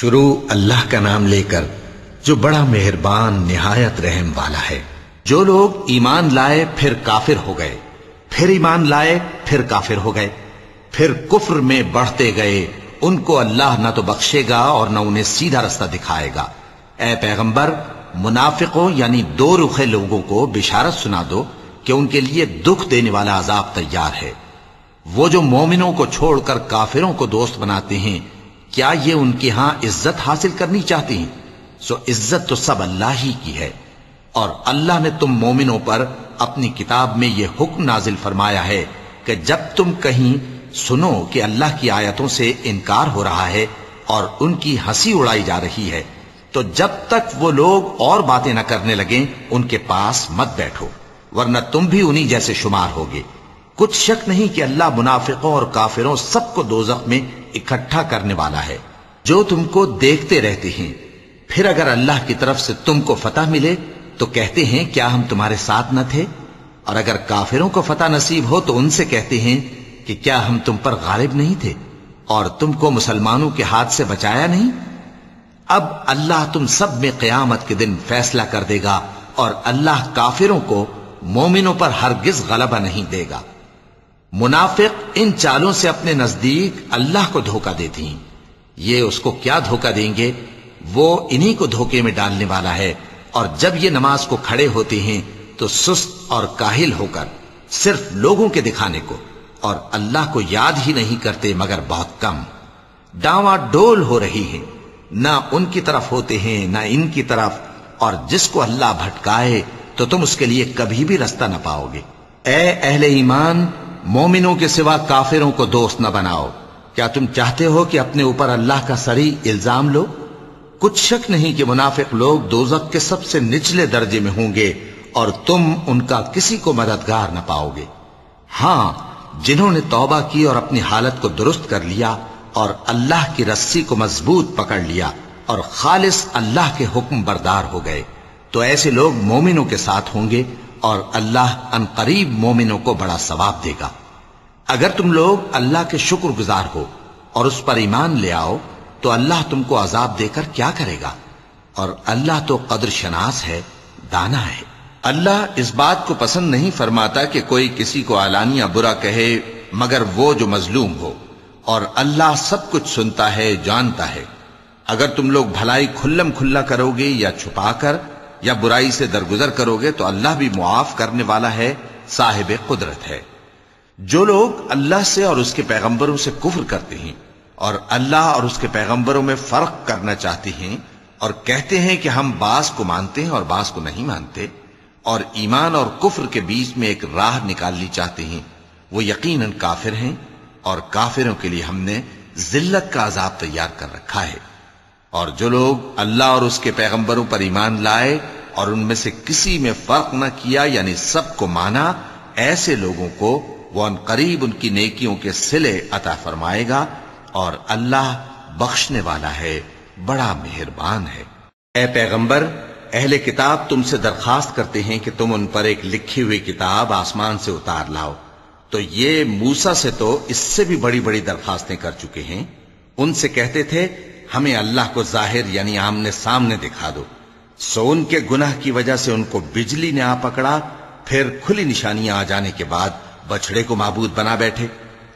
شروع اللہ کا نام لے کر جو بڑا مہربان، نہایت رحم والا ہے۔ جو لوگ ایمان لائے، پھر کافر ہو گئے۔ پھر ایمان لائے، پھر کافر ہو گئے۔ پھر کفر میں بڑھتے گئے۔ ان کو اللہ نہ تو بخشے گا اور نہ انہیں سیدھا رستہ دکھائے گا۔ اے پیغمبر، منافقوں یعنی دو رخے لوگوں کو بشارت سنا دو کہ ان کے لیے دکھ دینے والا عذاب تیار ہے۔ وہ جو مومنوں کو چھوڑ کر کافروں کو دوست بناتے ہیں کیا یہ ان کے ہاں عزت حاصل کرنی چاہتے ہیں؟ سو عزت تو سب اللہ ہی کی ہے۔ اور اللہ نے تم مومنوں پر اپنی کتاب میں یہ حکم نازل فرمایا ہے کہ جب تم کہیں سنو کہ اللہ کی آیتوں سے انکار ہو رہا ہے اور ان کی ہنسی اڑائی جا رہی ہے، تو جب تک وہ لوگ اور باتیں نہ کرنے لگیں، ان کے پاس مت بیٹھو، ورنہ تم بھی انہی جیسے شمار ہوگے۔ کچھ شک نہیں کہ اللہ منافقوں اور کافروں سب کو دوزخ میں اکٹھا کرنے والا ہے۔ جو تم کو دیکھتے رہتے ہیں، پھر اگر اللہ کی طرف سے تم کو فتح ملے، تو کہتے ہیں، کیا ہم تمہارے ساتھ نہ تھے؟ اور اگر کافروں کو فتح نصیب ہو، تو ان سے کہتے ہیں کہ کیا ہم تم پر غالب نہیں تھے؟ اور تم کو مسلمانوں کے ہاتھ سے بچایا نہیں؟ اب اللہ تم سب میں قیامت کے دن فیصلہ کر دے گا، اور اللہ کافروں کو مومنوں پر ہرگز غلبہ نہیں دے گا۔ منافق ان چالوں سے اپنے نزدیک اللہ کو دھوکہ دیتی ہیں۔ یہ اس کو کیا دھوکہ دیں گے؟ وہ انہی کو دھوکے میں ڈالنے والا ہے۔ اور جب یہ نماز کو کھڑے ہوتے ہیں تو سست اور کاہل ہو کر صرف لوگوں کے دکھانے کو اور اللہ کو یاد ہی نہیں کرتے مگر بہت کم۔ ڈاواں ڈول ہو رہی ہے۔ نہ ان کی طرف ہوتے ہیں، نہ ان کی طرف۔ اور جس کو اللہ بھٹکائے تو تم اس کے لیے کبھی بھی رستہ نہ پاؤ گے۔ اے اہل ایمان مومنوں کے سوا کافروں کو دوست نہ بناؤ۔ کیا تم چاہتے ہو کہ اپنے اوپر اللہ کا سری الزام لو؟ کچھ شک نہیں کہ منافق لوگ دوزک کے سب سے نچلے درجے میں ہوں گے اور تم ان کا کسی کو مددگار نہ پاؤ گے۔ ہاں جنہوں نے توبہ کی اور اپنی حالت کو درست کر لیا اور اللہ کی رسی کو مضبوط پکڑ لیا اور خالص اللہ کے حکم بردار ہو گئے۔ تو ایسے لوگ مومنوں کے ساتھ ہوں گے اور اللہ ان قریب مومنوں کو بڑا ثواب دے گا۔ اگر تم لوگ اللہ کے شکر گزار ہو اور اس پر ایمان لے آؤ، تو اللہ تم کو عذاب دے کر کیا کرے گا؟ اور اللہ تو قدر شناس ہے، دانا ہے۔ اللہ اس بات کو پسند نہیں فرماتا کہ کوئی کسی کو اعلانیہ برا کہے، مگر وہ جو مظلوم ہو۔ اور اللہ سب کچھ سنتا ہے، جانتا ہے۔ اگر تم لوگ بھلائی کھلم کھلا کرو گے یا چھپا کر یا برائی سے درگزر کرو گے تو اللہ بھی معاف کرنے والا ہے، صاحب قدرت ہے۔ جو لوگ اللہ سے اور اس کے پیغمبروں سے کفر کرتے ہیں اور اللہ اور اس کے پیغمبروں میں فرق کرنا چاہتے ہیں اور کہتے ہیں کہ ہم باس کو مانتے ہیں اور باس کو نہیں مانتے، اور ایمان اور کفر کے بیچ میں ایک راہ نکالنی چاہتے ہیں، وہ یقیناً کافر ہیں اور کافروں کے لیے ہم نے ذلت کا عذاب تیار کر رکھا ہے۔ اور جو لوگ اللہ اور اس کے پیغمبروں پر ایمان لائے اور ان میں سے کسی میں فرق نہ کیا یعنی سب کو مانا، ایسے لوگوں کو وہ ان قریب ان کی نیکیوں کے سلے عطا فرمائے گا اور اللہ بخشنے والا ہے، بڑا مہربان ہے۔ اے پیغمبر، اہل کتاب تم سے درخواست کرتے ہیں کہ تم ان پر ایک لکھی ہوئی کتاب آسمان سے اتار لاؤ۔ تو یہ موسا سے تو اس سے بھی بڑی بڑی درخواستیں کر چکے ہیں۔ ان سے کہتے تھے ہمیں اللہ کو ظاہر یعنی آمنے سامنے دکھا دو۔ سو ان کے گناہ کی وجہ سے ان کو بجلی نے آ پکڑا، پھر کھلی نشانیاں آ جانے کے بعد بچڑے کو معبود بنا بیٹھے۔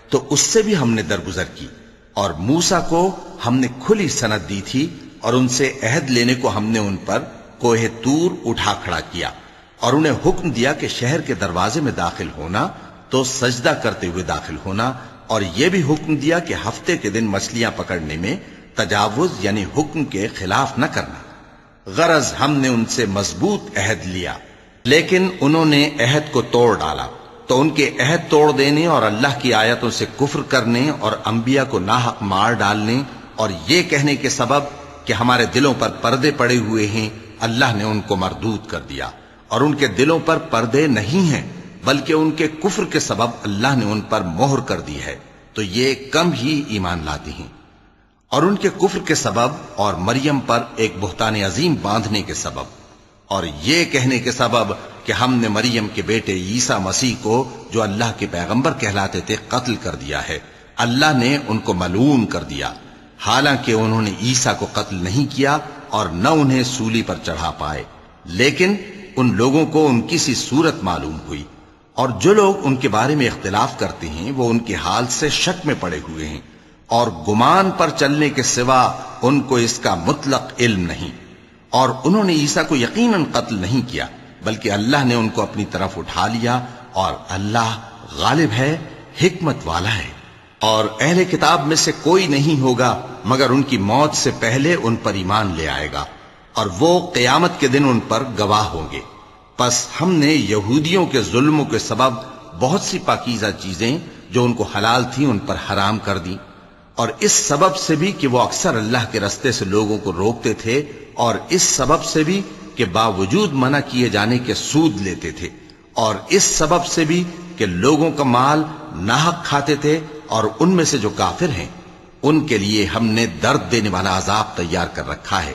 تو اس سے بھی ہم نے درگزر کی۔ اور موسا کو ہم نے کھلی سند دی تھی اور ان سے عہد لینے کو ہم نے ان پر کوہ تور اٹھا کھڑا کیا۔ اور انہیں حکم دیا کہ شہر کے دروازے میں داخل ہونا تو سجدہ کرتے ہوئے داخل ہونا۔ اور یہ بھی حکم دیا کہ ہفتے کے دن مچھلیاں پکڑنے میں تجاوز یعنی حکم کے خلاف نہ کرنا۔ غرض ہم نے ان سے مضبوط عہد لیا، لیکن انہوں نے عہد کو توڑ ڈالا۔ تو ان کے عہد توڑ دینے اور اللہ کی آیتوں سے کفر کرنے اور انبیاء کو ناحق مار ڈالنے اور یہ کہنے کے سبب کہ ہمارے دلوں پر پردے پڑے ہوئے ہیں، اللہ نے ان کو مردود کر دیا۔ اور ان کے دلوں پر پردے نہیں ہیں، بلکہ ان کے کفر کے سبب اللہ نے ان پر مہر کر دی ہے۔ تو یہ کم ہی ایمان لاتی ہیں۔ اور ان کے کفر کے سبب اور مریم پر ایک بہتان عظیم باندھنے کے سبب۔ اور یہ کہنے کے سبب کہ ہم نے مریم کے بیٹے عیسیٰ مسیح کو جو اللہ کے پیغمبر کہلاتے تھے قتل کر دیا ہے۔ اللہ نے ان کو ملون کر دیا۔ حالانکہ انہوں نے عیسیٰ کو قتل نہیں کیا اور نہ انہیں سولی پر چڑھا پائے۔ لیکن ان لوگوں کو ان کی سی صورت معلوم ہوئی۔ اور جو لوگ ان کے بارے میں اختلاف کرتے ہیں وہ ان کے حال سے شک میں پڑے ہوئے ہیں۔ اور گمان پر چلنے کے سوا ان کو اس کا مطلق علم نہیں۔ اور انہوں نے عیسیٰ کو یقیناً قتل نہیں کیا، بلکہ اللہ نے ان کو اپنی طرف اٹھا لیا اور اللہ غالب ہے، حکمت والا ہے۔ اور اہل کتاب میں سے کوئی نہیں ہوگا مگر ان کی موت سے پہلے ان پر ایمان لے آئے گا، اور وہ قیامت کے دن ان پر گواہ ہوں گے۔ پس ہم نے یہودیوں کے ظلموں کے سبب بہت سی پاکیزہ چیزیں جو ان کو حلال تھیں ان پر حرام کر دی اور اس سبب سے بھی کہ وہ اکثر اللہ کے رستے سے لوگوں کو روکتے تھے اور اس سبب سے بھی کہ باوجود منع کیے جانے کے سود لیتے تھے اور اس سبب سے بھی کہ لوگوں کا مال ناحق کھاتے تھے اور ان میں سے جو کافر ہیں، ان کے لیے ہم نے درد دینے والا عذاب تیار کر رکھا ہے۔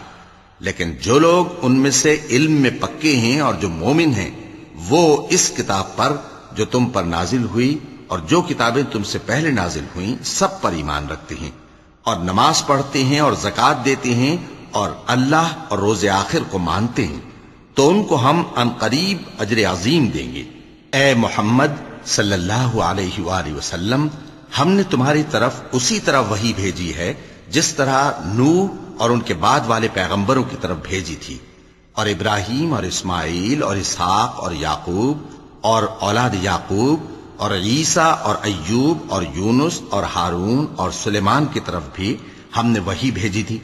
لیکن جو لوگ ان میں سے علم میں پکے ہیں اور جو مومن ہیں، وہ اس کتاب پر جو تم پر نازل ہوئی اور جو کتابیں تم سے پہلے نازل ہوئیں سب پر ایمان رکھتے ہیں اور نماز پڑھتے ہیں اور زکات دیتے ہیں اور اللہ اور روز آخر کو مانتے ہیں، تو ان کو ہم ان قریب اجر عظیم دیں گے۔ اے محمد صلی اللہ علیہ وآلہ وسلم، ہم نے تمہاری طرف اسی طرح وہی بھیجی ہے جس طرح نو اور ان کے بعد والے پیغمبروں کی طرف بھیجی تھی۔ اور ابراہیم اور اسماعیل اور اسحاق اور یعقوب اور اولاد یعقوب اور عیسیٰ اور ایوب اور یونس اور ہارون اور سلیمان کی طرف بھی ہم نے وہی بھیجی تھی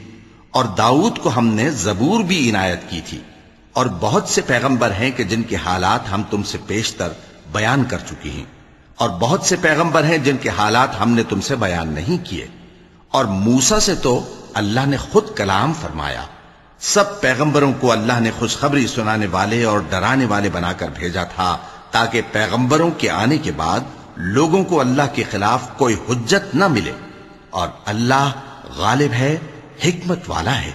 اور داؤد کو ہم نے زبور بھی عنایت کی تھی اور بہت سے پیغمبر ہیں کہ جن کے حالات ہم تم سے پیشتر بیان کر چکی ہیں اور بہت سے پیغمبر ہیں جن کے حالات ہم نے تم سے بیان نہیں کیے اور موسا سے تو اللہ نے خود کلام فرمایا۔ سب پیغمبروں کو اللہ نے خوشخبری سنانے والے اور ڈرانے والے بنا کر بھیجا تھا۔ تاکہ پیغمبروں کے آنے کے بعد لوگوں کو اللہ کے خلاف کوئی حجت نہ ملے اور اللہ غالب ہے، حکمت والا ہے۔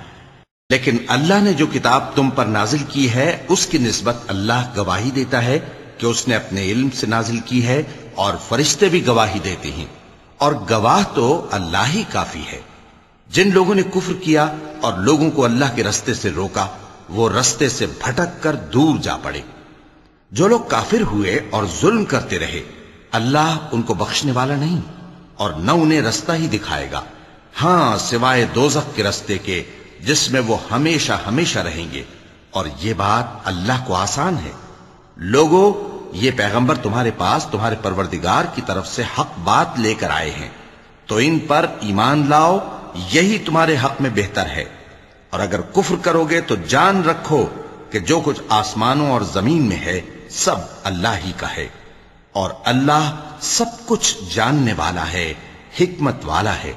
لیکن اللہ نے جو کتاب تم پر نازل کی ہے، اس کی نسبت اللہ گواہی دیتا ہے کہ اس نے اپنے علم سے نازل کی ہے اور فرشتے بھی گواہی دیتے ہیں۔ اور گواہ تو اللہ ہی کافی ہے۔ جن لوگوں نے کفر کیا اور لوگوں کو اللہ کے رستے سے روکا، وہ رستے سے بھٹک کر دور جا پڑے۔ جو لوگ کافر ہوئے اور ظلم کرتے رہے، اللہ ان کو بخشنے والا نہیں اور نہ انہیں رستہ ہی دکھائے گا۔ ہاں سوائے دوزخ کے رستے کے، جس میں وہ ہمیشہ ہمیشہ رہیں گے۔ اور یہ بات اللہ کو آسان ہے۔ لوگوں یہ پیغمبر تمہارے پاس تمہارے پروردگار کی طرف سے حق بات لے کر آئے ہیں۔ تو ان پر ایمان لاؤ، یہی تمہارے حق میں بہتر ہے۔ اور اگر کفر کرو گے تو جان رکھو کہ جو کچھ آسمانوں اور زمین میں ہے سب اللہ ہی کا ہے اور اللہ سب کچھ جاننے والا ہے، حکمت والا ہے۔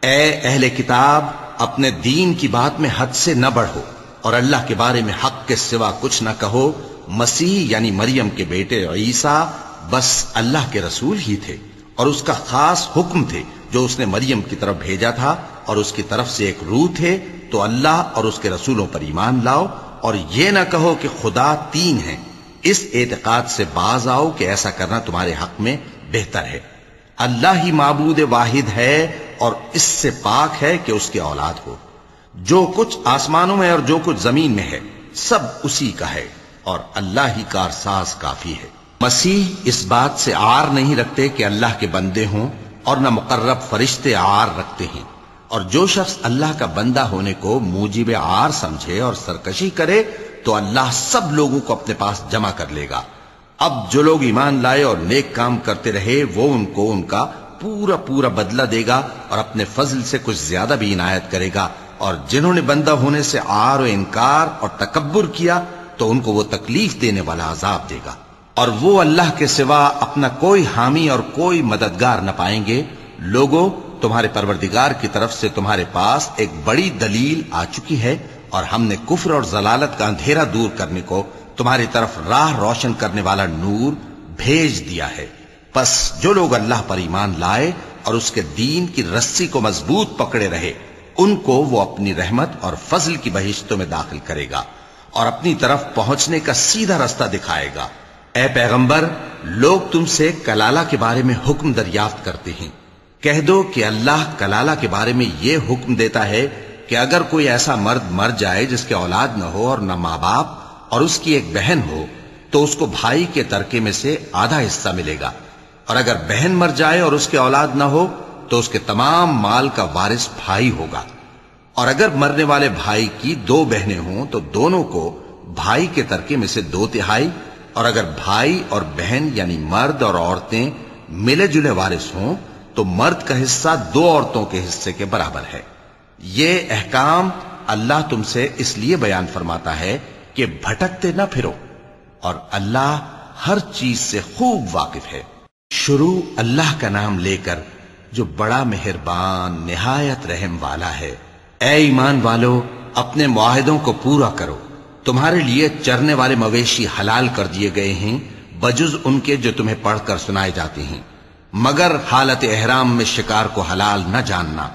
اے اہل کتاب، اپنے دین کی بات میں حد سے نہ بڑھو اور اللہ کے بارے میں حق کے سوا کچھ نہ کہو۔ مسیح یعنی مریم کے بیٹے عیسیٰ بس اللہ کے رسول ہی تھے اور اس کا خاص حکم تھے۔ جو اس نے مریم کی طرف بھیجا تھا اور اس کی طرف سے ایک روح تھے، تو اللہ اور اس کے رسولوں پر ایمان لاؤ اور یہ نہ کہو کہ خدا تین ہیں۔ اس اعتقاد سے باز آؤ کہ ایسا کرنا تمہارے حق میں بہتر ہے۔ اللہ ہی معبود واحد ہے اور اس سے پاک ہے کہ اس کے اولاد ہو۔ جو کچھ آسمانوں میں اور جو کچھ زمین میں ہے، سب اسی کا ہے اور اللہ ہی کارساز کافی ہے۔ مسیح اس بات سے آر نہیں رکھتے کہ اللہ کے بندے ہوں اور نہ مقرب فرشتے آر رکھتے ہیں۔ اور جو شخص اللہ کا بندہ ہونے کو موجب آر سمجھے اور سرکشی کرے تو اللہ سب لوگوں کو اپنے پاس جمع کر لے گا۔ اب جو لوگ ایمان لائے اور نیک کام کرتے رہے، وہ ان کو ان کا پورا پورا بدلہ دے گا اور اپنے فضل سے کچھ زیادہ بھی عنایت کرے گا۔ اور جنہوں نے بندہ ہونے سے آر و انکار اور تکبر کیا، تو ان کو وہ تکلیف دینے والا عذاب دے گا۔ اور وہ اللہ کے سوا اپنا کوئی حامی اور کوئی مددگار نہ پائیں گے۔ لوگوں، تمہارے پروردگار کی طرف سے تمہارے پاس ایک بڑی دلیل آ چکی ہے۔ اور ہم نے کفر اور ضلالت کا اندھیرا دور کرنے کو تمہاری طرف راہ روشن کرنے والا نور بھیج دیا ہے۔ پس جو لوگ اللہ پر ایمان لائے اور اس کے دین کی رسی کو مضبوط پکڑے رہے، ان کو وہ اپنی رحمت اور فضل کی بہشتوں میں داخل کرے گا اور اپنی طرف پہنچنے کا سیدھا رستہ دکھائے گا۔ اے پیغمبر، لوگ تم سے کلالہ کے بارے میں حکم دریافت کرتے ہیں۔ کہہ دو کہ اللہ کلالہ کے بارے میں یہ حکم دیتا ہے کہ اگر کوئی ایسا مرد مر جائے جس کے اولاد نہ ہو اور نہ ماں باپ اور اس کی ایک بہن ہو، تو اس کو بھائی کے ترکے میں سے آدھا حصہ ملے گا۔ اور اگر بہن مر جائے اور اس کے اولاد نہ ہو، تو اس کے تمام مال کا وارث بھائی ہوگا۔ اور اگر مرنے والے بھائی کی دو بہنیں ہوں، تو دونوں کو بھائی کے ترکے میں سے دو تہائی۔ اور اگر بھائی اور بہن یعنی مرد اور عورتیں ملے جلے وارث ہوں، تو مرد کا حصہ دو عورتوں کے حصے کے برابر ہے۔ یہ احکام اللہ تم سے اس لیے بیان فرماتا ہے کہ بھٹکتے نہ پھرو اور اللہ ہر چیز سے خوب واقف ہے۔ شروع اللہ کا نام لے کر جو بڑا مہربان، نہایت رحم والا ہے۔ اے ایمان والو، اپنے معاہدوں کو پورا کرو۔ تمہارے لیے چرنے والے مویشی حلال کر دیے گئے ہیں، بجز ان کے جو تمہیں پڑھ کر سنائے جاتے ہیں۔ مگر حالت احرام میں شکار کو حلال نہ جاننا۔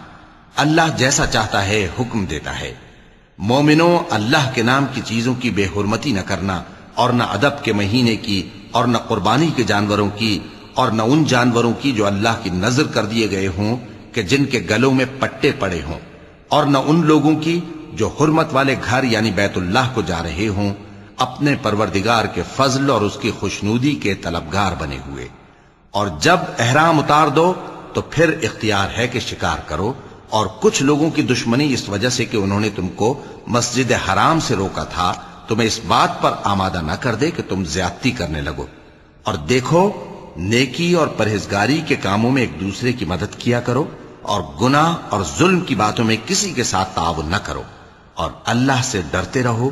اللہ جیسا چاہتا ہے حکم دیتا ہے۔ مومنوں، اللہ کے نام کی چیزوں کی بے حرمتی نہ کرنا اور نہ ادب کے مہینے کی اور نہ قربانی کے جانوروں کی اور نہ ان جانوروں کی جو اللہ کی نظر کر دیے گئے ہوں کہ جن کے گلوں میں پٹے پڑے ہوں اور نہ ان لوگوں کی جو حرمت والے گھر یعنی بیت اللہ کو جا رہے ہوں، اپنے پروردگار کے فضل اور اس کی خوشنودی کے طلبگار بنے ہوئے۔ اور جب احرام اتار دو تو پھر اختیار ہے کہ شکار کرو۔ اور کچھ لوگوں کی دشمنی اس وجہ سے کہ انہوں نے تم کو مسجد حرام سے روکا تھا، تمہیں اس بات پر آمادہ نہ کر دے کہ تم زیادتی کرنے لگو۔ اور دیکھو، نیکی اور پرہیزگاری کے کاموں میں ایک دوسرے کی مدد کیا کرو، اور گناہ اور ظلم کی باتوں میں کسی کے ساتھ تعاون نہ کرو۔ اور اللہ سے ڈرتے رہو،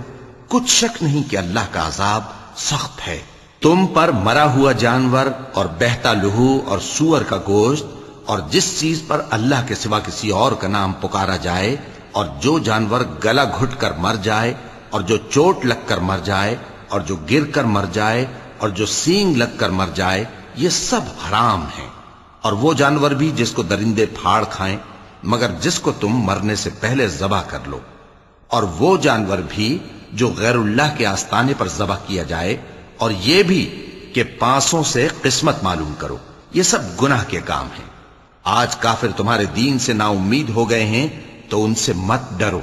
کچھ شک نہیں کہ اللہ کا عذاب سخت ہے۔ تم پر مرا ہوا جانور اور بہتا لہو اور سور کا گوشت اور جس چیز پر اللہ کے سوا کسی اور کا نام پکارا جائے اور جو جانور گلا گھٹ کر مر جائے اور جو چوٹ لگ کر مر جائے اور جو گر کر مر جائے اور جو سینگ لگ کر مر جائے، یہ سب حرام ہیں۔ اور وہ جانور بھی جس کو درندے پھاڑ کھائیں، مگر جس کو تم مرنے سے پہلے ذبح کر لو۔ اور وہ جانور بھی جو غیر اللہ کے آستانے پر ذبح کیا جائے، اور یہ بھی کہ پانسوں سے قسمت معلوم کرو۔ یہ سب گناہ کے کام ہیں۔ آج کافر تمہارے دین سے نا امید ہو گئے ہیں، تو ان سے مت ڈرو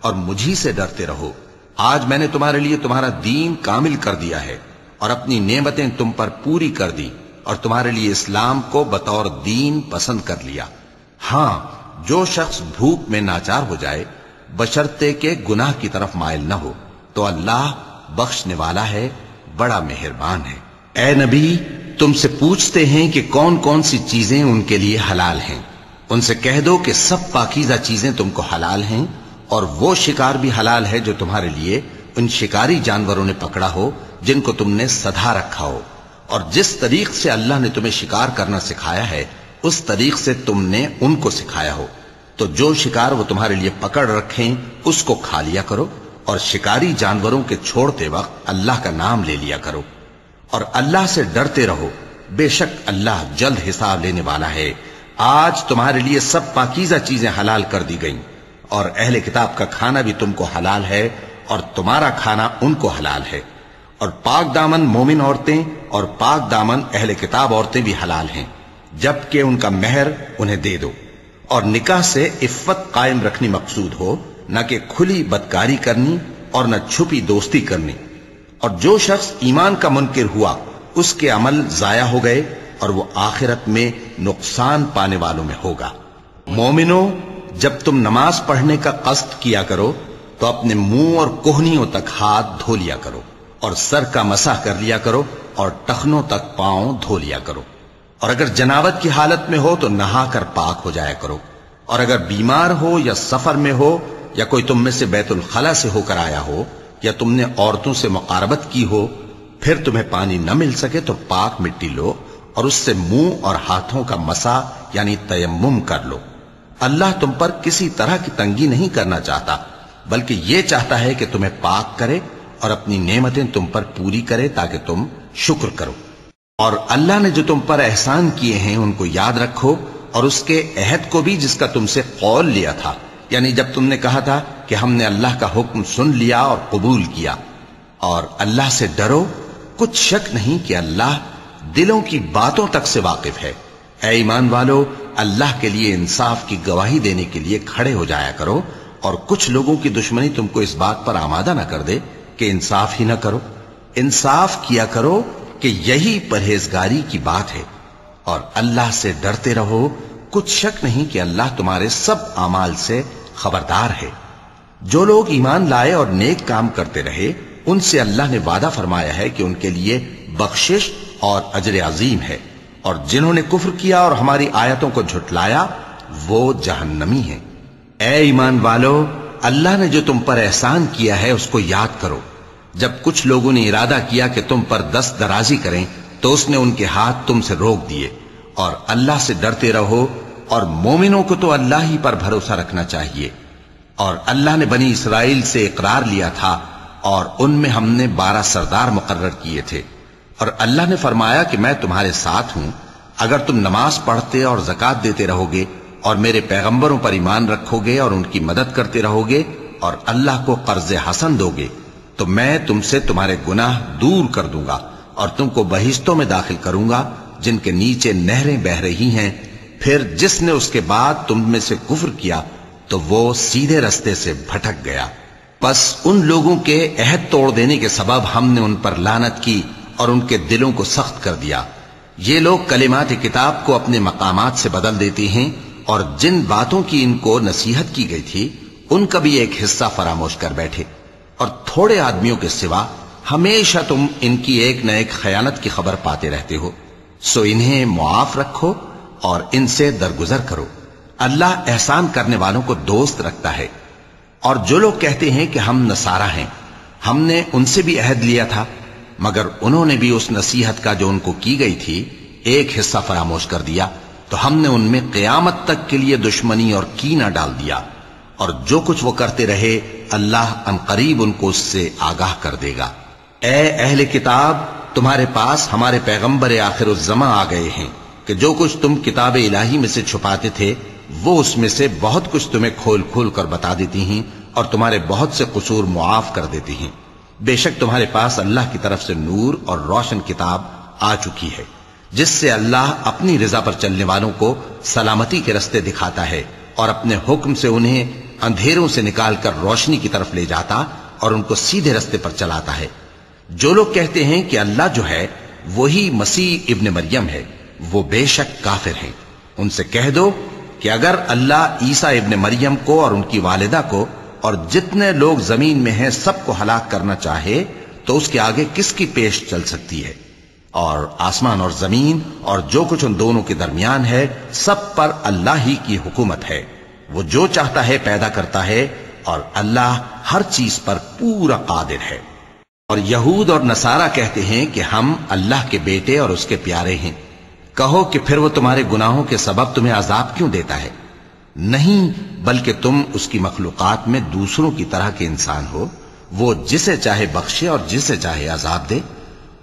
اور مجھی سے ڈرتے رہو۔ آج میں نے تمہارے لیے تمہارا دین کامل کر دیا ہے اور اپنی نعمتیں تم پر پوری کر دی اور تمہارے لیے اسلام کو بطور دین پسند کر لیا۔ ہاں جو شخص بھوک میں ناچار ہو جائے، بشرتے کے گناہ کی طرف مائل نہ ہو، تو اللہ بخشنے والا ہے، بڑا مہربان ہے۔ اے نبی تم سے پوچھتے ہیں کہ کون کون سی چیزیں ان کے لیے حلال ہیں۔ ان سے کہہ دو کہ سب پاکیزہ چیزیں تم کو حلال ہیں اور وہ شکار بھی حلال ہے جو تمہارے لیے ان شکاری جانوروں نے پکڑا ہو، جن کو تم نے سدھا رکھا ہو۔ اور جس طریق سے اللہ نے تمہیں شکار کرنا سکھایا ہے، اس طریق سے تم نے ان کو سکھایا ہو۔ تو جو شکار وہ تمہارے لیے پکڑ رکھیں، اس کو کھا لیا کرو اور شکاری جانوروں کے چھوڑتے وقت اللہ کا نام لے لیا کرو۔ اور اللہ سے ڈرتے رہو۔ بے شک اللہ جلد حساب لینے والا ہے۔ آج تمہارے لیے سب پاکیزہ چیزیں حلال کر دی گئیں۔ اور اہل کتاب کا کھانا بھی تم کو حلال ہے اور تمہارا کھانا ان کو حلال ہے۔ اور پاک دامن مومن عورتیں اور پاک دامن اہل کتاب عورتیں بھی حلال ہیں۔ جبکہ ان کا مہر انہیں دے دو۔ اور نکاح سے عفت قائم رکھنی مقصود ہو، نہ کہ کھلی بدکاری کرنی اور نہ چھپی دوستی کرنی۔ اور جو شخص ایمان کا منکر ہوا، اس کے عمل ضائع ہو گئے اور وہ آخرت میں نقصان پانے والوں میں ہوگا۔ مومنو، جب تم نماز پڑھنے کا قصد کیا کرو، تو اپنے منہ اور کوہنیوں تک ہاتھ دھو لیا کرو اور سر کا مسح کر لیا کرو اور ٹخنوں تک پاؤں دھو لیا کرو۔ اور اگر جناوت کی حالت میں ہو، تو نہا کر پاک ہو جایا کرو۔ اور اگر بیمار ہو یا سفر میں ہو یا کوئی تم میں سے بیت الخلا سے ہو کر آیا ہو یا تم نے عورتوں سے مقاربت کی ہو، پھر تمہیں پانی نہ مل سکے تو پاک مٹی لو اور اس سے منہ اور ہاتھوں کا مسا یعنی تیمم کر لو۔ اللہ تم پر کسی طرح کی تنگی نہیں کرنا چاہتا، بلکہ یہ چاہتا ہے کہ تمہیں پاک کرے اور اپنی نعمتیں تم پر پوری کرے تاکہ تم شکر کرو۔ اور اللہ نے جو تم پر احسان کیے ہیں، ان کو یاد رکھو اور اس کے عہد کو بھی جس کا تم سے قول لیا تھا۔ یعنی جب تم نے کہا تھا کہ ہم نے اللہ کا حکم سن لیا اور قبول کیا۔ اور اللہ سے ڈرو، کچھ شک نہیں کہ اللہ دلوں کی باتوں تک سے واقف ہے۔ اے ایمان والو، اللہ کے لیے انصاف کی گواہی دینے کے لیے کھڑے ہو جایا کرو اور کچھ لوگوں کی دشمنی تم کو اس بات پر آمادہ نہ کر دے کہ انصاف ہی نہ کرو۔ انصاف کیا کرو کہ یہی پرہیزگاری کی بات ہے۔ اور اللہ سے ڈرتے رہو، کچھ شک نہیں کہ اللہ تمہارے سب اعمال سے خبردار ہے۔ جو لوگ ایمان لائے اور نیک کام کرتے رہے، ان سے اللہ نے وعدہ فرمایا ہے کہ ان کے لیے بخشش اور اجر عظیم ہے۔ اور جنہوں نے کفر کیا اور ہماری آیتوں کو جھٹلایا، وہ جہنمی ہیں۔ اے ایمان والو، اللہ نے جو تم پر احسان کیا ہے، اس کو یاد کرو۔ جب کچھ لوگوں نے ارادہ کیا کہ تم پر دست درازی کریں، تو اس نے ان کے ہاتھ تم سے روک دیے۔ اور اللہ سے ڈرتے رہو، اور مومنوں کو تو اللہ ہی پر بھروسہ رکھنا چاہیے۔ اور اللہ نے بنی اسرائیل سے اقرار لیا تھا اور ان میں ہم نے بارہ سردار مقرر کیے تھے۔ اور اللہ نے فرمایا کہ میں تمہارے ساتھ ہوں۔ اگر تم نماز پڑھتے اور زکات دیتے رہو گے اور میرے پیغمبروں پر ایمان رکھو گے اور ان کی مدد کرتے رہو گے اور اللہ کو قرض حسن دو گے تو میں تم سے تمہارے گناہ دور کر دوں گا اور تم کو بہشتوں میں داخل کروں گا، جن کے نیچے نہریں بہ رہی ہیں۔ پھر جس نے اس کے بعد تم میں سے کفر کیا تو وہ سیدھے رستے سے بھٹک گیا۔ پس ان لوگوں کے عہد توڑ دینے کے سبب ہم نے ان پر لانت کی اور ان کے دلوں کو سخت کر دیا۔ یہ لوگ کلمات کتاب کو اپنے مقامات سے بدل دیتی ہیں اور جن باتوں کی ان کو نصیحت کی گئی تھی، ان کا بھی ایک حصہ فراموش کر بیٹھے۔ اور تھوڑے آدمیوں کے سوا ہمیشہ تم ان کی ایک نہ ایک خیانت کی خبر پاتے رہتے ہو۔ سو انہیں معاف رکھو اور ان سے درگزر کرو۔ اللہ احسان کرنے والوں کو دوست رکھتا ہے۔ اور جو لوگ کہتے ہیں کہ ہم نصارہ ہیں، ہم نے ان سے بھی عہد لیا تھا، مگر انہوں نے بھی اس نصیحت کا جو ان کو کی گئی تھی، ایک حصہ فراموش کر دیا۔ تو ہم نے ان میں قیامت تک کے لیے دشمنی اور کینہ ڈال دیا۔ اور جو کچھ وہ کرتے رہے، اللہ ان قریب ان کو اس سے آگاہ کر دے گا۔ اے اہل کتاب، تمہارے پاس ہمارے پیغمبر آخر الزما آ گئے ہیں کہ جو کچھ تم کتاب الہی میں سے چھپاتے تھے وہ اس میں سے بہت کچھ تمہیں کھول کھول کر بتا دیتی ہیں اور تمہارے بہت سے قصور معاف کر دیتی ہیں۔ بے شک تمہارے پاس اللہ کی طرف سے نور اور روشن کتاب آ چکی ہے، جس سے اللہ اپنی رضا پر چلنے والوں کو سلامتی کے رستے دکھاتا ہے اور اپنے حکم سے انہیں اندھیروں سے نکال کر روشنی کی طرف لے جاتا اور ان کو سیدھے رستے پر چلاتا ہے۔ جو لوگ کہتے ہیں کہ اللہ جو ہے، وہی مسیح ابن مریم ہے۔ وہ بے شک کافر ہیں۔ ان سے کہہ دو کہ اگر اللہ عیسیٰ ابن مریم کو اور ان کی والدہ کو اور جتنے لوگ زمین میں ہیں سب کو ہلاک کرنا چاہے تو اس کے آگے کس کی پیش چل سکتی ہے؟ اور آسمان اور زمین اور جو کچھ ان دونوں کے درمیان ہے، سب پر اللہ ہی کی حکومت ہے۔ وہ جو چاہتا ہے پیدا کرتا ہے اور اللہ ہر چیز پر پورا قادر ہے۔ اور یہود اور نصارہ کہتے ہیں کہ ہم اللہ کے بیٹے اور اس کے پیارے ہیں۔ کہو کہ پھر وہ تمہارے گناہوں کے سبب تمہیں عذاب کیوں دیتا ہے؟ نہیں، بلکہ تم اس کی مخلوقات میں دوسروں کی طرح کے انسان ہو۔ وہ جسے چاہے بخشے اور جسے چاہے عذاب دے۔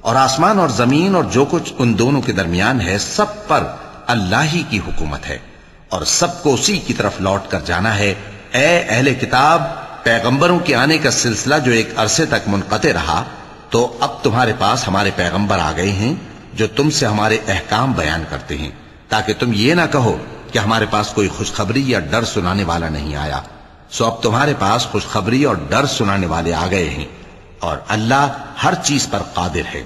اور آسمان اور زمین اور جو کچھ ان دونوں کے درمیان ہے، سب پر اللہ ہی کی حکومت ہے۔ اور سب کو اسی کی طرف لوٹ کر جانا ہے۔ اے اہل کتاب، پیغمبروں کے آنے کا سلسلہ جو ایک عرصے تک منقطع رہا، تو اب تمہارے پاس ہمارے پیغمبر آ گئے ہیں۔ جو تم سے ہمارے احکام بیان کرتے ہیں، تاکہ تم یہ نہ کہو کہ ہمارے پاس کوئی خوشخبری یا ڈر سنانے والا نہیں آیا۔ سو اب تمہارے پاس خوشخبری اور ڈر سنانے والے آ گئے ہیں اور اللہ ہر چیز پر قادر ہے۔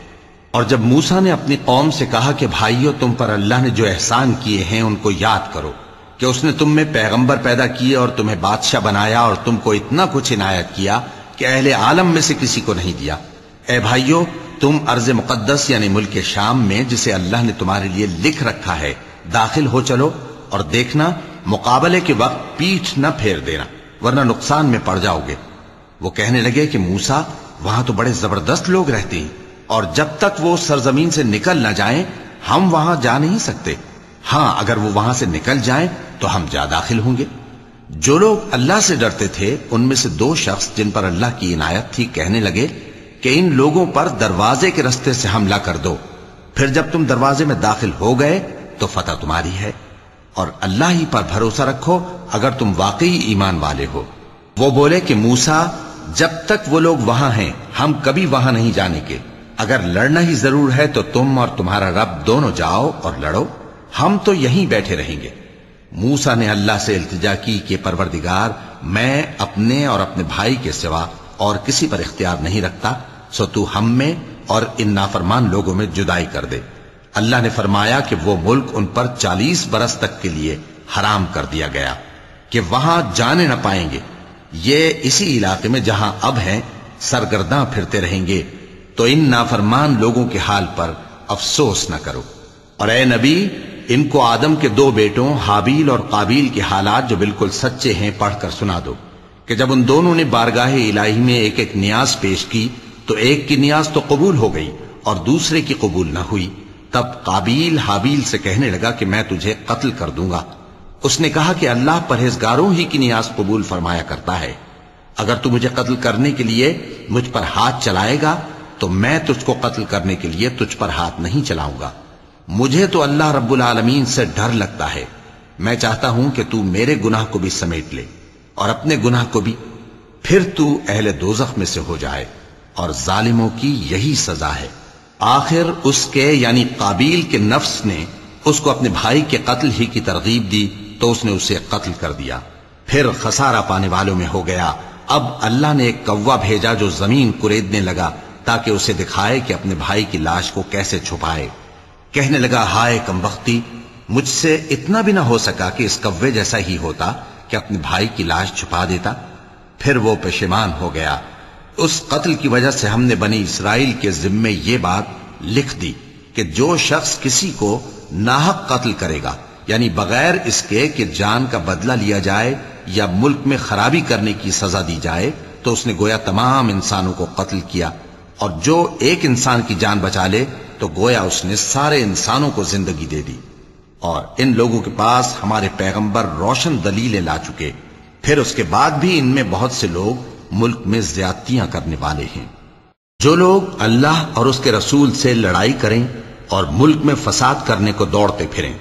اور جب موسا نے اپنی قوم سے کہا کہ بھائیو، تم پر اللہ نے جو احسان کیے ہیں، ان کو یاد کرو کہ اس نے تم میں پیغمبر پیدا کیے اور تمہیں بادشاہ بنایا اور تم کو اتنا کچھ عنایت کیا کہ اہل عالم میں سے کسی کو نہیں دیا۔ اے بھائیو تم ارض مقدس یعنی ملک شام میں جسے اللہ نے تمہارے لیے لکھ رکھا ہے، داخل ہو چلو اور دیکھنا، مقابلے کے وقت پیٹھ نہ پھیر دینا، ورنہ نقصان میں پڑ جاؤ گے۔ وہ کہنے لگے کہ موسا، وہاں تو بڑے زبردست لوگ رہتے ہیں، اور جب تک وہ سرزمین سے نکل نہ جائیں، ہم وہاں جا نہیں سکتے۔ ہاں اگر وہ وہاں سے نکل جائیں، تو ہم جا داخل ہوں گے۔ جو لوگ اللہ سے ڈرتے تھے، ان میں سے دو شخص جن پر اللہ کی عنایت تھی، کہنے لگے کہ ان لوگوں پر دروازے کے رستے سے حملہ کر دو۔ پھر جب تم دروازے میں داخل ہو گئے تو فتح تمہاری ہے۔ اور اللہ ہی پر بھروسہ رکھو اگر تم واقعی ایمان والے ہو۔ وہ بولے کہ موسا جب تک وہ لوگ وہاں ہیں، ہم کبھی وہاں نہیں جانے کے۔ اگر لڑنا ہی ضرور ہے تو تم اور تمہارا رب دونوں جاؤ اور لڑو۔ ہم تو یہیں بیٹھے رہیں گے۔ موسا نے اللہ سے التجا کی کہ پروردگار، میں اپنے اور اپنے بھائی کے سوا اور کسی پر اختیار نہیں رکھتا۔ سو تو ہم میں اور ان نافرمان لوگوں میں جدائی کر دے۔ اللہ نے فرمایا کہ وہ ملک ان پر چالیس برس تک کے لیے حرام کر دیا گیا، کہ وہاں جانے نہ پائیں گے۔ یہ اسی علاقے میں جہاں اب ہیں، سرگرداں پھرتے رہیں گے۔ تو ان نافرمان لوگوں کے حال پر افسوس نہ کرو۔ اور اے نبی، ان کو آدم کے دو بیٹوں حابیل اور قابیل کے حالات جو بالکل سچے ہیں، پڑھ کر سنا دو، کہ جب ان دونوں نے بارگاہ الہی میں ایک ایک نیاز پیش کی تو ایک کی نیاز تو قبول ہو گئی اور دوسرے کی قبول نہ ہوئی۔ تب قابیل حابیل سے کہنے لگا کہ میں تجھے قتل کر دوں گا۔ اس نے کہا کہ اللہ پرہیزگاروں ہی کی نیاز قبول فرمایا کرتا ہے۔ اگر تو مجھے قتل کرنے کے لیے مجھ پر ہاتھ چلائے گا، تو میں تجھ کو قتل کرنے کے لیے تجھ پر ہاتھ نہیں چلاؤں گا۔ مجھے تو اللہ رب العالمین سے ڈر لگتا ہے۔ میں چاہتا ہوں کہ تو میرے گناہ کو بھی سمیٹ لے اور اپنے گناہ کو بھی، پھر تو اہل دوزخ میں سے ہو جائے۔ اور ظالموں کی یہی سزا ہے۔ آخر اس کے یعنی قابیل کے نفس نے اس کو اپنے بھائی کے قتل ہی کی ترغیب دی تو اس نے اسے قتل کر دیا۔ پھر خسارہ پانے والوں میں ہو گیا۔ اب اللہ نے ایک کوا بھیجا جو زمین کریدنے لگا تاکہ اسے دکھائے کہ اپنے بھائی کی لاش کو کیسے چھپائے۔ کہنے لگا، ہائے کم بختی، مجھ سے اتنا بھی نہ ہو سکا کہ اس کوے جیسا ہی ہوتا کہ اپنے بھائی کی لاش چھپا دیتا۔ پھر وہ پشیمان ہو گیا۔ اس قتل کی وجہ سے ہم نے بنی اسرائیل کے ذمے یہ بات لکھ دی کہ جو شخص کسی کو ناحق قتل کرے گا یعنی بغیر اس کے کہ جان کا بدلہ لیا جائے یا ملک میں خرابی کرنے کی سزا دی جائے، تو اس نے گویا تمام انسانوں کو قتل کیا۔ اور جو ایک انسان کی جان بچا لے، تو گویا اس نے سارے انسانوں کو زندگی دے دی۔ اور ان لوگوں کے پاس ہمارے پیغمبر روشن دلیلیں لا چکے۔ پھر اس کے بعد بھی ان میں بہت سے لوگ ملک میں زیادتیاں کرنے والے ہیں۔ جو لوگ اللہ اور اس کے رسول سے لڑائی کریں اور ملک میں فساد کرنے کو دوڑتے پھریں،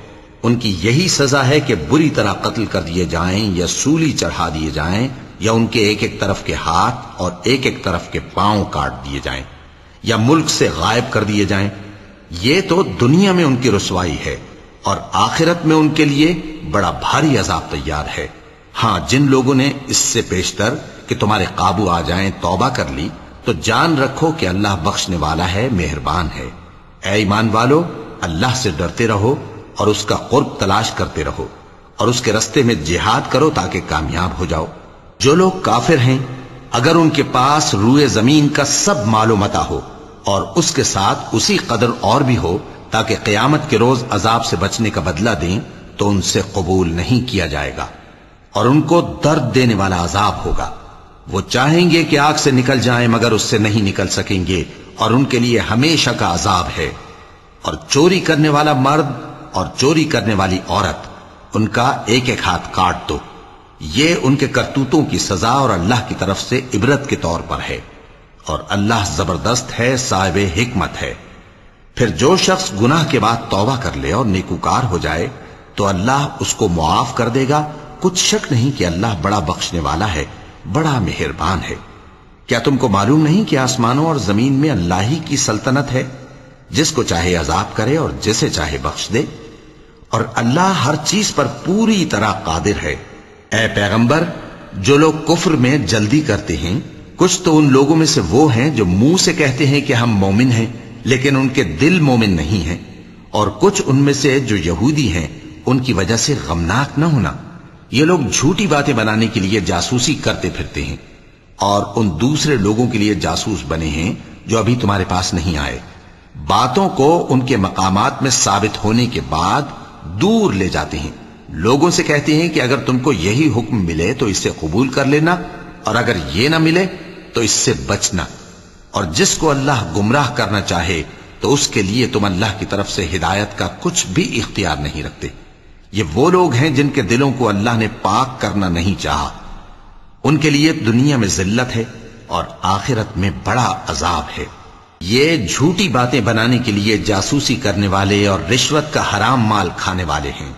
ان کی یہی سزا ہے کہ بری طرح قتل کر دیے جائیں یا سولی چڑھا دیے جائیں یا ان کے ایک ایک طرف کے ہاتھ اور ایک ایک طرف کے پاؤں کاٹ دیے جائیں یا ملک سے غائب کر دیے جائیں۔ یہ تو دنیا میں ان کی رسوائی ہے اور آخرت میں ان کے لیے بڑا بھاری عذاب تیار ہے۔ ہاں جن لوگوں نے اس سے پیشتر کہ تمہارے قابو آ جائیں، توبہ کر لی، تو جان رکھو کہ اللہ بخشنے والا ہے، مہربان ہے۔ اے ایمان والو، اللہ سے ڈرتے رہو اور اس کا قرب تلاش کرتے رہو اور اس کے رستے میں جہاد کرو تاکہ کامیاب ہو جاؤ۔ جو لوگ کافر ہیں، اگر ان کے پاس روئے زمین کا سب معلومتا ہو اور اس کے ساتھ اسی قدر اور بھی ہو تاکہ قیامت کے روز عذاب سے بچنے کا بدلہ دیں، تو ان سے قبول نہیں کیا جائے گا اور ان کو درد دینے والا عذاب ہوگا۔ وہ چاہیں گے کہ آگ سے نکل جائیں مگر اس سے نہیں نکل سکیں گے اور ان کے لیے ہمیشہ کا عذاب ہے۔ اور چوری کرنے والا مرد اور چوری کرنے والی عورت، ان کا ایک ایک ہاتھ کاٹ دو۔ یہ ان کے کرتوتوں کی سزا اور اللہ کی طرف سے عبرت کے طور پر ہے۔ اور اللہ زبردست ہے، صاحب حکمت ہے۔ پھر جو شخص گناہ کے بعد توبہ کر لے اور نیکوکار ہو جائے، تو اللہ اس کو معاف کر دے گا۔ کچھ شک نہیں کہ اللہ بڑا بخشنے والا ہے۔ بڑا مہربان ہے۔ کیا تم کو معلوم نہیں کہ آسمانوں اور زمین میں اللہ ہی کی سلطنت ہے؟ جس کو چاہے عذاب کرے اور جسے چاہے بخش دے۔ اور اللہ ہر چیز پر پوری طرح قادر ہے۔ اے پیغمبر، جو لوگ کفر میں جلدی کرتے ہیں، کچھ تو ان لوگوں میں سے وہ ہیں جو منہ سے کہتے ہیں کہ ہم مومن ہیں، لیکن ان کے دل مومن نہیں ہیں۔ اور کچھ ان میں سے جو یہودی ہیں، ان کی وجہ سے غمناک نہ ہونا۔ یہ لوگ جھوٹی باتیں بنانے کے لیے جاسوسی کرتے پھرتے ہیں اور ان دوسرے لوگوں کے لیے جاسوس بنے ہیں جو ابھی تمہارے پاس نہیں آئے۔ باتوں کو ان کے مقامات میں ثابت ہونے کے بعد دور لے جاتے ہیں۔ لوگوں سے کہتے ہیں کہ اگر تم کو یہی حکم ملے تو اسے قبول کر لینا، اور اگر یہ نہ ملے تو اس سے بچنا۔ اور جس کو اللہ گمراہ کرنا چاہے تو اس کے لیے تم اللہ کی طرف سے ہدایت کا کچھ بھی اختیار نہیں رکھتے۔ یہ وہ لوگ ہیں جن کے دلوں کو اللہ نے پاک کرنا نہیں چاہا۔ ان کے لیے دنیا میں ذلت ہے اور آخرت میں بڑا عذاب ہے۔ یہ جھوٹی باتیں بنانے کے لیے جاسوسی کرنے والے اور رشوت کا حرام مال کھانے والے ہیں۔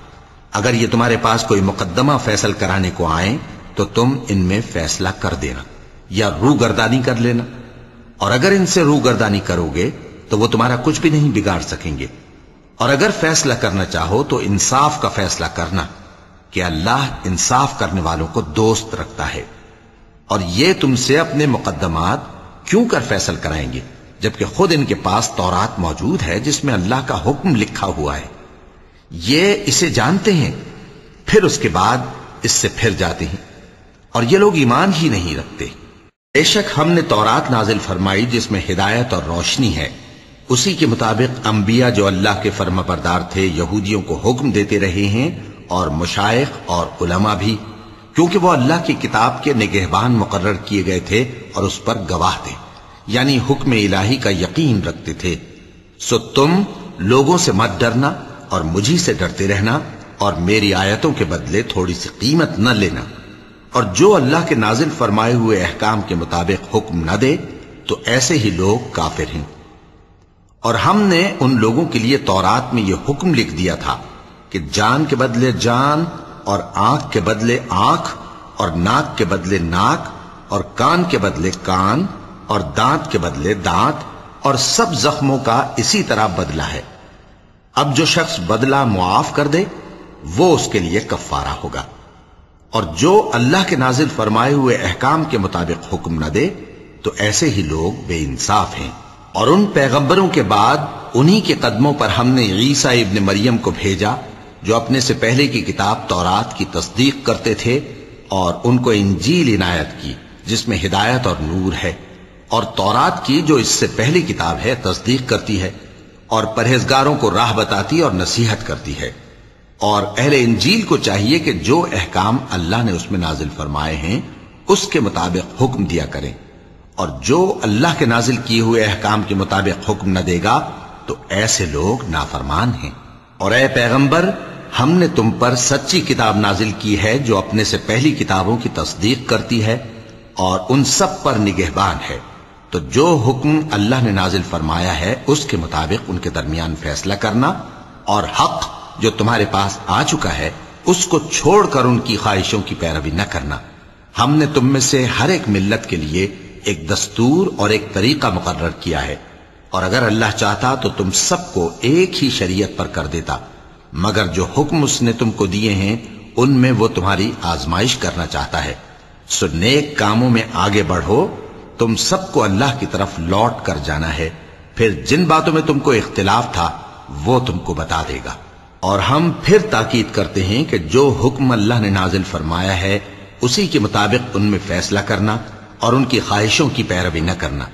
اگر یہ تمہارے پاس کوئی مقدمہ فیصل کرانے کو آئیں، تو تم ان میں فیصلہ کر دینا یا رو گردانی کر لینا۔ اور اگر ان سے رو گردانی کرو گے، تو وہ تمہارا کچھ بھی نہیں بگاڑ سکیں گے۔ اور اگر فیصلہ کرنا چاہو تو انصاف کا فیصلہ کرنا کہ اللہ انصاف کرنے والوں کو دوست رکھتا ہے۔ اور یہ تم سے اپنے مقدمات کیوں کر فیصل کرائیں گے؟ جبکہ خود ان کے پاس تورات موجود ہے جس میں اللہ کا حکم لکھا ہوا ہے۔ یہ اسے جانتے ہیں، پھر اس کے بعد اس سے پھر جاتے ہیں۔ اور یہ لوگ ایمان ہی نہیں رکھتے۔ بے شک ہم نے تورات نازل فرمائی جس میں ہدایت اور روشنی ہے۔ اسی کے مطابق انبیاء جو اللہ کے فرما بردار تھے، یہودیوں کو حکم دیتے رہے ہیں اور مشائق اور علماء بھی، کیونکہ وہ اللہ کی کتاب کے نگہبان مقرر کیے گئے تھے اور اس پر گواہ تھے یعنی حکم الہی کا یقین رکھتے تھے۔ سو تم لوگوں سے مت ڈرنا اور مجھی سے ڈرتے رہنا اور میری آیتوں کے بدلے تھوڑی سی قیمت نہ لینا۔ اور جو اللہ کے نازل فرمائے ہوئے احکام کے مطابق حکم نہ دے، تو ایسے ہی لوگ کافر ہیں۔ اور ہم نے ان لوگوں کے لیے تورات میں یہ حکم لکھ دیا تھا کہ جان کے بدلے جان اور آنکھ کے بدلے آنکھ اور ناک کے بدلے ناک اور کان کے بدلے کان اور دانت کے بدلے دانت اور سب زخموں کا اسی طرح بدلہ ہے۔ اب جو شخص بدلہ معاف کر دے، وہ اس کے لیے کفارہ ہوگا۔ اور جو اللہ کے نازل فرمائے ہوئے احکام کے مطابق حکم نہ دے، تو ایسے ہی لوگ بے انصاف ہیں۔ اور ان پیغمبروں کے بعد انہی کے قدموں پر ہم نے عیسیٰ ابن مریم کو بھیجا، جو اپنے سے پہلے کی کتاب تورات کی تصدیق کرتے تھے اور ان کو انجیل عنایت کی، جس میں ہدایت اور نور ہے۔ اور تورات کی جو اس سے پہلی کتاب ہے، تصدیق کرتی ہے اور پرہیزگاروں کو راہ بتاتی اور نصیحت کرتی ہے۔ اور اہل انجیل کو چاہیے کہ جو احکام اللہ نے اس میں نازل فرمائے ہیں، اس کے مطابق حکم دیا کریں۔ اور جو اللہ کے نازل کیے ہوئے احکام کے مطابق حکم نہ دے گا، تو ایسے لوگ نافرمان ہیں۔ اور اے پیغمبر، ہم نے تم پر سچی کتاب نازل کی ہے جو اپنے سے پہلی کتابوں کی تصدیق کرتی ہے اور ان سب پر نگہبان ہے۔ تو جو حکم اللہ نے نازل فرمایا ہے، اس کے مطابق ان کے درمیان فیصلہ کرنا۔ اور حق جو تمہارے پاس آ چکا ہے، اس کو چھوڑ کر ان کی خواہشوں کی پیروی نہ کرنا۔ ہم نے تم میں سے ہر ایک ملت کے لیے ایک دستور اور ایک طریقہ مقرر کیا ہے۔ اور اگر اللہ چاہتا تو تم سب کو ایک ہی شریعت پر کر دیتا۔ مگر جو حکم اس نے تم کو دیے ہیں، ان میں وہ تمہاری آزمائش کرنا چاہتا ہے۔ سو نیک کاموں میں آگے بڑھو۔ تم سب کو اللہ کی طرف لوٹ کر جانا ہے۔ پھر جن باتوں میں تم کو اختلاف تھا، وہ تم کو بتا دے گا۔ اور ہم پھر تاکید کرتے ہیں کہ جو حکم اللہ نے نازل فرمایا ہے، اسی کے مطابق ان میں فیصلہ کرنا۔ اور ان کی خواہشوں کی پیروی نہ کرنا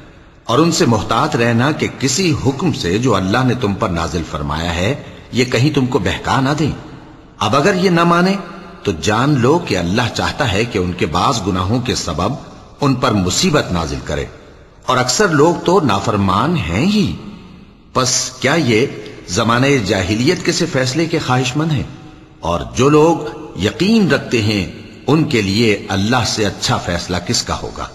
اور ان سے محتاط رہنا کہ کسی حکم سے جو اللہ نے تم پر نازل فرمایا ہے، یہ کہیں تم کو بہکا نہ دیں۔ اب اگر یہ نہ مانے، تو جان لو کہ اللہ چاہتا ہے کہ ان کے بعض گناہوں کے سبب ان پر مصیبت نازل کرے۔ اور اکثر لوگ تو نافرمان ہیں ہی۔ پس کیا یہ زمانے جاہلیت کے سے فیصلے کے خواہش مند ہیں؟ اور جو لوگ یقین رکھتے ہیں، ان کے لیے اللہ سے اچھا فیصلہ کس کا ہوگا؟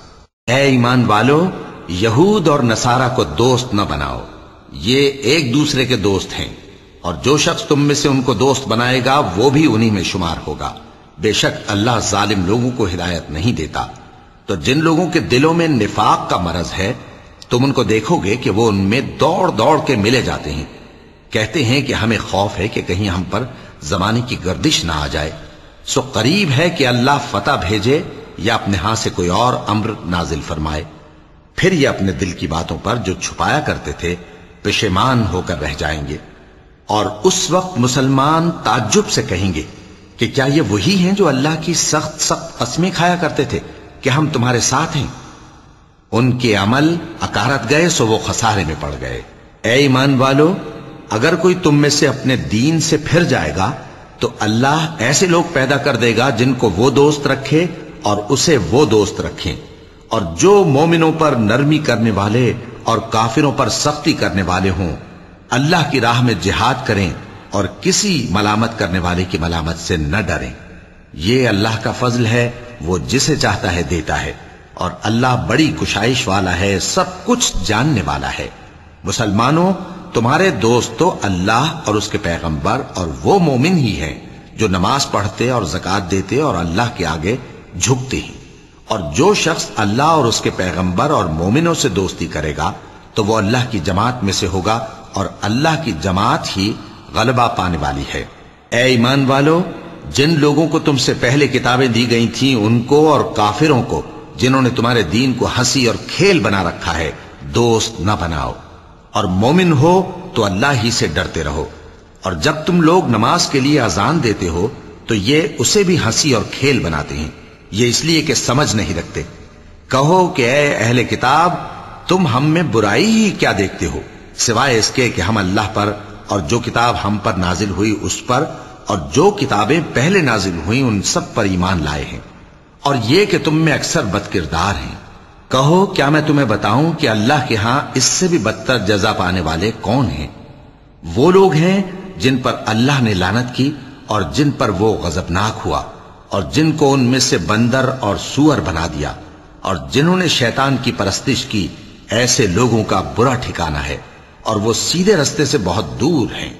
اے ایمان والو، یہود اور نصارہ کو دوست نہ بناؤ۔ یہ ایک دوسرے کے دوست ہیں۔ اور جو شخص تم میں سے ان کو دوست بنائے گا، وہ بھی انہی میں شمار ہوگا۔ بے شک اللہ ظالم لوگوں کو ہدایت نہیں دیتا۔ تو جن لوگوں کے دلوں میں نفاق کا مرض ہے، تم ان کو دیکھو گے کہ وہ ان میں دوڑ دوڑ کے ملے جاتے ہیں۔ کہتے ہیں کہ ہمیں خوف ہے کہ کہیں ہم پر زمانے کی گردش نہ آ جائے۔ سو قریب ہے کہ اللہ فتح بھیجے یا اپنے ہاں سے کوئی اور امر نازل فرمائے، پھر یہ اپنے دل کی باتوں پر جو چھپایا کرتے تھے، پشیمان ہو کر رہ جائیں گے۔ اور اس وقت مسلمان تعجب سے کہیں گے کہ کیا یہ وہی ہیں جو اللہ کی سخت سخت قسمیں کھایا کرتے تھے کہ ہم تمہارے ساتھ ہیں؟ ان کے عمل اکارت گئے سو وہ خسارے میں پڑ گئے۔ اے ایمان والو، اگر کوئی تم میں سے اپنے دین سے پھر جائے گا، تو اللہ ایسے لوگ پیدا کر دے گا جن کو وہ دوست رکھے اور اسے وہ دوست رکھیں۔ اور جو مومنوں پر نرمی کرنے والے اور کافروں پر سختی کرنے والے ہوں، اللہ کی راہ میں جہاد کریں اور کسی ملامت کرنے والے کی ملامت سے نہ ڈریں۔ یہ اللہ کا فضل ہے، وہ جسے چاہتا ہے دیتا ہے۔ اور اللہ بڑی کشائش والا ہے، سب کچھ جاننے والا ہے۔ مسلمانوں، تمہارے دوست تو اللہ اور اس کے پیغمبر اور وہ مومن ہی ہیں جو نماز پڑھتے اور زکات دیتے اور اللہ کے آگے جھکتے ہیں۔ اور جو شخص اللہ اور اس کے پیغمبر اور مومنوں سے دوستی کرے گا، تو وہ اللہ کی جماعت میں سے ہوگا اور اللہ کی جماعت ہی غلبہ پانے والی ہے۔ اے ایمان والو، جن لوگوں کو تم سے پہلے کتابیں دی گئی تھیں، ان کو اور کافروں کو، جنہوں نے تمہارے دین کو ہنسی اور کھیل بنا رکھا ہے، دوست نہ بناؤ۔ اور مومن ہو تو اللہ ہی سے ڈرتے رہو۔ اور جب تم لوگ نماز کے لیے اذان دیتے ہو، تو یہ اسے بھی ہنسی اور کھیل بناتے ہیں۔ یہ اس لیے کہ سمجھ نہیں رکھتے۔ کہو کہ اے اہل کتاب، تم ہم میں برائی ہی کیا دیکھتے ہو؟ سوائے اس کے کہ ہم اللہ پر اور جو کتاب ہم پر نازل ہوئی اس پر اور جو کتابیں پہلے نازل ہوئی ان سب پر ایمان لائے ہیں۔ اور یہ کہ تم میں اکثر بد کردار ہیں۔ کہو، کیا میں تمہیں بتاؤں کہ اللہ کے ہاں اس سے بھی بدتر جزا پانے والے کون ہیں؟ وہ لوگ ہیں جن پر اللہ نے لانت کی اور جن پر وہ غضبناک ہوا۔ اور جن کو ان میں سے بندر اور سور بنا دیا، اور جنہوں نے شیطان کی پرستش کی، ایسے لوگوں کا برا ٹھکانہ ہے، اور وہ سیدھے رستے سے بہت دور ہیں۔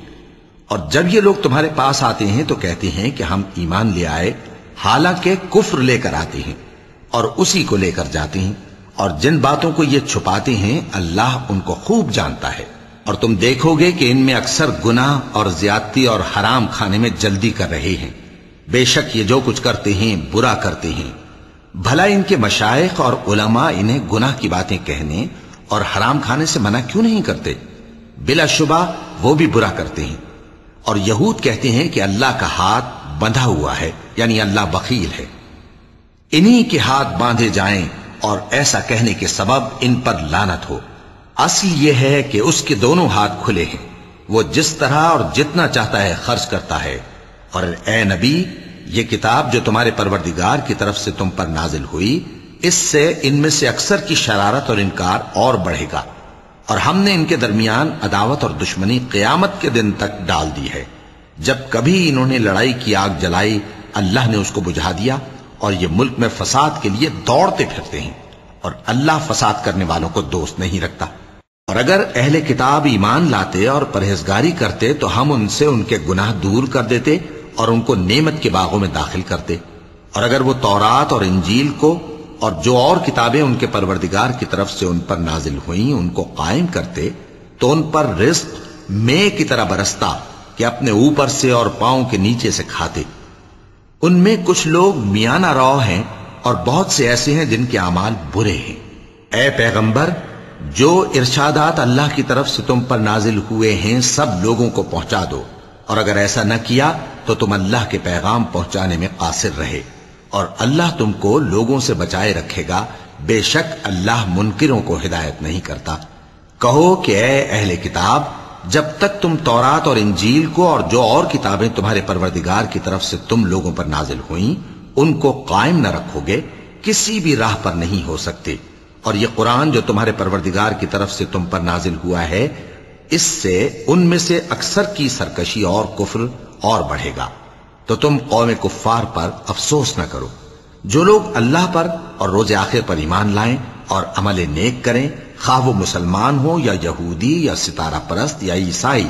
اور جب یہ لوگ تمہارے پاس آتے ہیں تو کہتے ہیں کہ ہم ایمان لے آئے، حالانکہ کفر لے کر آتے ہیں، اور اسی کو لے کر جاتے ہیں۔ اور جن باتوں کو یہ چھپاتے ہیں، اللہ ان کو خوب جانتا ہے۔ اور تم دیکھو گے کہ ان میں اکثر گناہ اور زیادتی اور حرام کھانے میں جلدی کر رہے ہیں۔ بے شک یہ جو کچھ کرتے ہیں، برا کرتے ہیں۔ بھلا ان کے مشائق اور علماء انہیں گناہ کی باتیں کہنے اور حرام کھانے سے منع کیوں نہیں کرتے؟ بلا شبہ وہ بھی برا کرتے ہیں۔ اور یہود کہتے ہیں کہ اللہ کا ہاتھ بندھا ہوا ہے یعنی اللہ بخیل ہے۔ انہی کے ہاتھ باندھے جائیں اور ایسا کہنے کے سبب ان پر لانت ہو۔ اصل یہ ہے کہ اس کے دونوں ہاتھ کھلے ہیں۔ وہ جس طرح اور جتنا چاہتا ہے خرچ کرتا ہے۔ اور اے نبی، یہ کتاب جو تمہارے پروردگار کی طرف سے تم پر نازل ہوئی، اس سے ان میں سے اکثر کی شرارت اور انکار اور بڑھے گا۔ اور ہم نے ان کے درمیان عداوت اور دشمنی قیامت کے دن تک ڈال دی ہے۔ جب کبھی انہوں نے لڑائی کی آگ جلائی، اللہ نے اس کو بجھا دیا اور یہ ملک میں فساد کے لیے دوڑتے پھرتے ہیں۔ اور اللہ فساد کرنے والوں کو دوست نہیں رکھتا۔ اور اگر اہل کتاب ایمان لاتے اور پرہیزگاری کرتے، تو ہم ان سے ان کے گناہ دور کر دیتے۔ اور ان کو نعمت کے باغوں میں داخل کرتے۔ اور اگر وہ تورات اور انجیل کو اور جو اور کتابیں ان کے پروردگار کی طرف سے ان پر نازل ہوئیں ان کو قائم کرتے، تو ان پر رزق میں کی طرح برستا کہ اپنے اوپر سے اور پاؤں کے نیچے سے کھاتے۔ ان میں کچھ لوگ میانہ رو ہیں اور بہت سے ایسے ہیں جن کے اعمال برے ہیں۔ اے پیغمبر، جو ارشادات اللہ کی طرف سے تم پر نازل ہوئے ہیں، سب لوگوں کو پہنچا دو۔ اور اگر ایسا نہ کیا تو تم اللہ کے پیغام پہنچانے میں قاصر رہے اور اللہ تم کو لوگوں سے بچائے رکھے گا۔ بے شک اللہ منکروں کو ہدایت نہیں کرتا۔ کہو کہ اے اہل کتاب، جب تک تم تورات اور انجیل کو اور جو اور کتابیں تمہارے پروردگار کی طرف سے تم لوگوں پر نازل ہوئیں، ان کو قائم نہ رکھو گے، کسی بھی راہ پر نہیں ہو سکتے۔ اور یہ قرآن جو تمہارے پروردگار کی طرف سے تم پر نازل ہوا ہے، اس سے ان میں سے اکثر کی سرکشی اور کفر اور بڑھے گا۔ تو تم قوم کفار پر افسوس نہ کرو۔ جو لوگ اللہ پر اور روز آخر پر ایمان لائیں اور عمل نیک کریں، خواہ وہ مسلمان ہو یا یہودی یا ستارہ پرست یا عیسائی،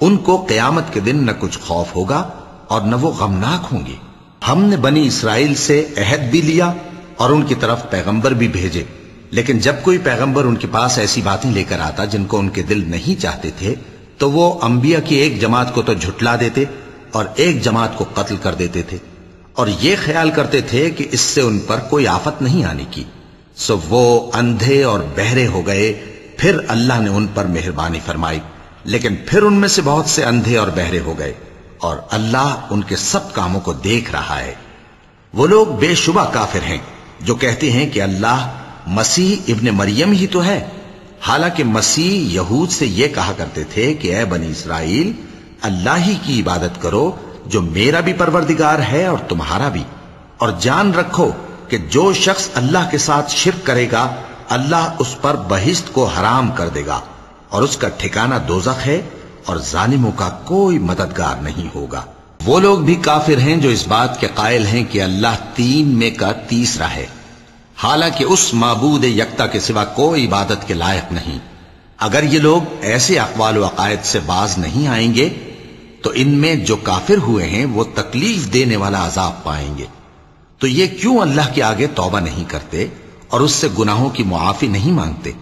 ان کو قیامت کے دن نہ کچھ خوف ہوگا اور نہ وہ غمناک ہوں گے۔ ہم نے بنی اسرائیل سے عہد بھی لیا اور ان کی طرف پیغمبر بھی بھیجے۔ لیکن جب کوئی پیغمبر ان کے پاس ایسی باتیں لے کر آتا جن کو ان کے دل نہیں چاہتے تھے، تو وہ انبیاء کی ایک جماعت کو تو جھٹلا دیتے اور ایک جماعت کو قتل کر دیتے تھے اور یہ خیال کرتے تھے کہ اس سے ان پر کوئی آفت نہیں آنے کی۔ سو وہ اندھے اور بہرے ہو گئے۔ پھر اللہ نے ان پر مہربانی فرمائی۔ لیکن پھر ان میں سے بہت سے اندھے اور بہرے ہو گئے اور اللہ ان کے سب کاموں کو دیکھ رہا ہے۔ وہ لوگ بے شبہ کافر ہیں جو کہتے ہیں کہ اللہ مسیح ابن مریم ہی تو ہے۔ حالانکہ مسیح یہود سے یہ کہا کرتے تھے کہ اے بنی اسرائیل اللہ ہی کی عبادت کرو جو میرا بھی پروردگار ہے اور تمہارا بھی۔ اور جان رکھو کہ جو شخص اللہ کے ساتھ شرک کرے گا، اللہ اس پر بہشت کو حرام کر دے گا۔ اور اس کا ٹھکانہ دوزخ ہے اور ظالموں کا کوئی مددگار نہیں ہوگا۔ وہ لوگ بھی کافر ہیں جو اس بات کے قائل ہیں کہ اللہ تین میں کا تیسرا ہے۔ حالانکہ اس معبود یکتا کے سوا کوئی عبادت کے لائق نہیں۔ اگر یہ لوگ ایسے اقوال و عقائد سے باز نہیں آئیں گے تو ان میں جو کافر ہوئے ہیں وہ تکلیف دینے والا عذاب پائیں گے۔ تو یہ کیوں اللہ کے آگے توبہ نہیں کرتے اور اس سے گناہوں کی معافی نہیں مانگتے؟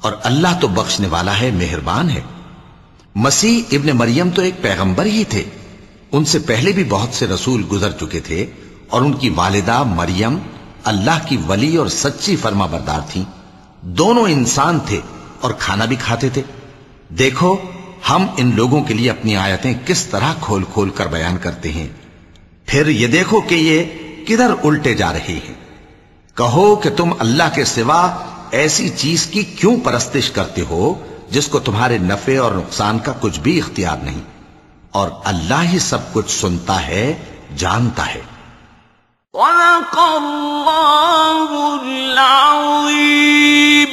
اور اللہ تو بخشنے والا ہے، مہربان ہے۔ مسیح ابن مریم تو ایک پیغمبر ہی تھے۔ ان سے پہلے بھی بہت سے رسول گزر چکے تھے اور ان کی والدہ مریم اللہ کی ولی اور سچی فرما بردار تھیں۔ دونوں انسان تھے اور کھانا بھی کھاتے تھے۔ دیکھو ہم ان لوگوں کے لیے اپنی آیتیں کس طرح کھول کھول کر بیان کرتے ہیں؟ پھر یہ دیکھو کہ یہ کدھر الٹے جا رہے ہیں۔ کہو کہ تم اللہ کے سوا ایسی چیز کی کیوں پرستش کرتے ہو جس کو تمہارے نفع اور نقصان کا کچھ بھی اختیار نہیں؟ اور اللہ ہی سب کچھ سنتا ہے، جانتا ہے۔ وَلَقَ اللَّهُ الْعَظِيمُ